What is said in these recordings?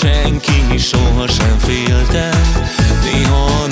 senki sohasem féltem Néha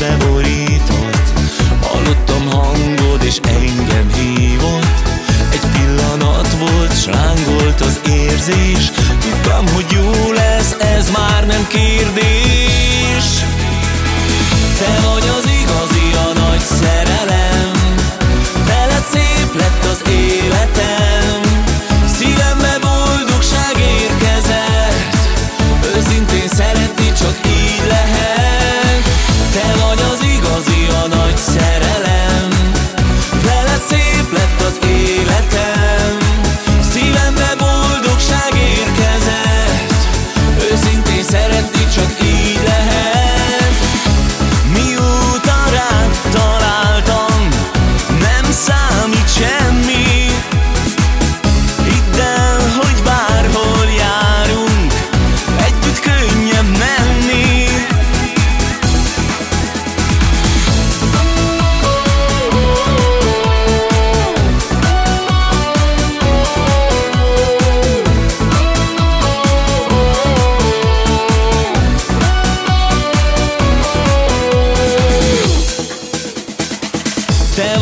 kézbe Hallottam hangod és engem hívott. Egy pillanat volt, s lángolt az érzés. Tudtam, hogy jó lesz, ez már nem kérdés.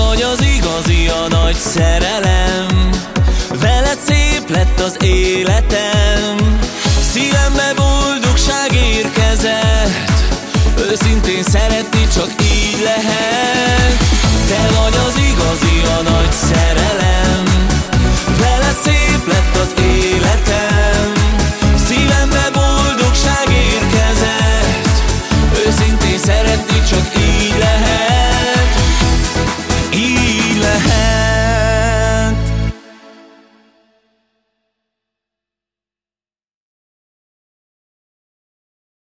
vagy az igazi a nagy szerelem. Veled szép lett az életem. Szívembe boldogság érkezett. Őszintén szeretni csak így lehet. Te vagy az igazi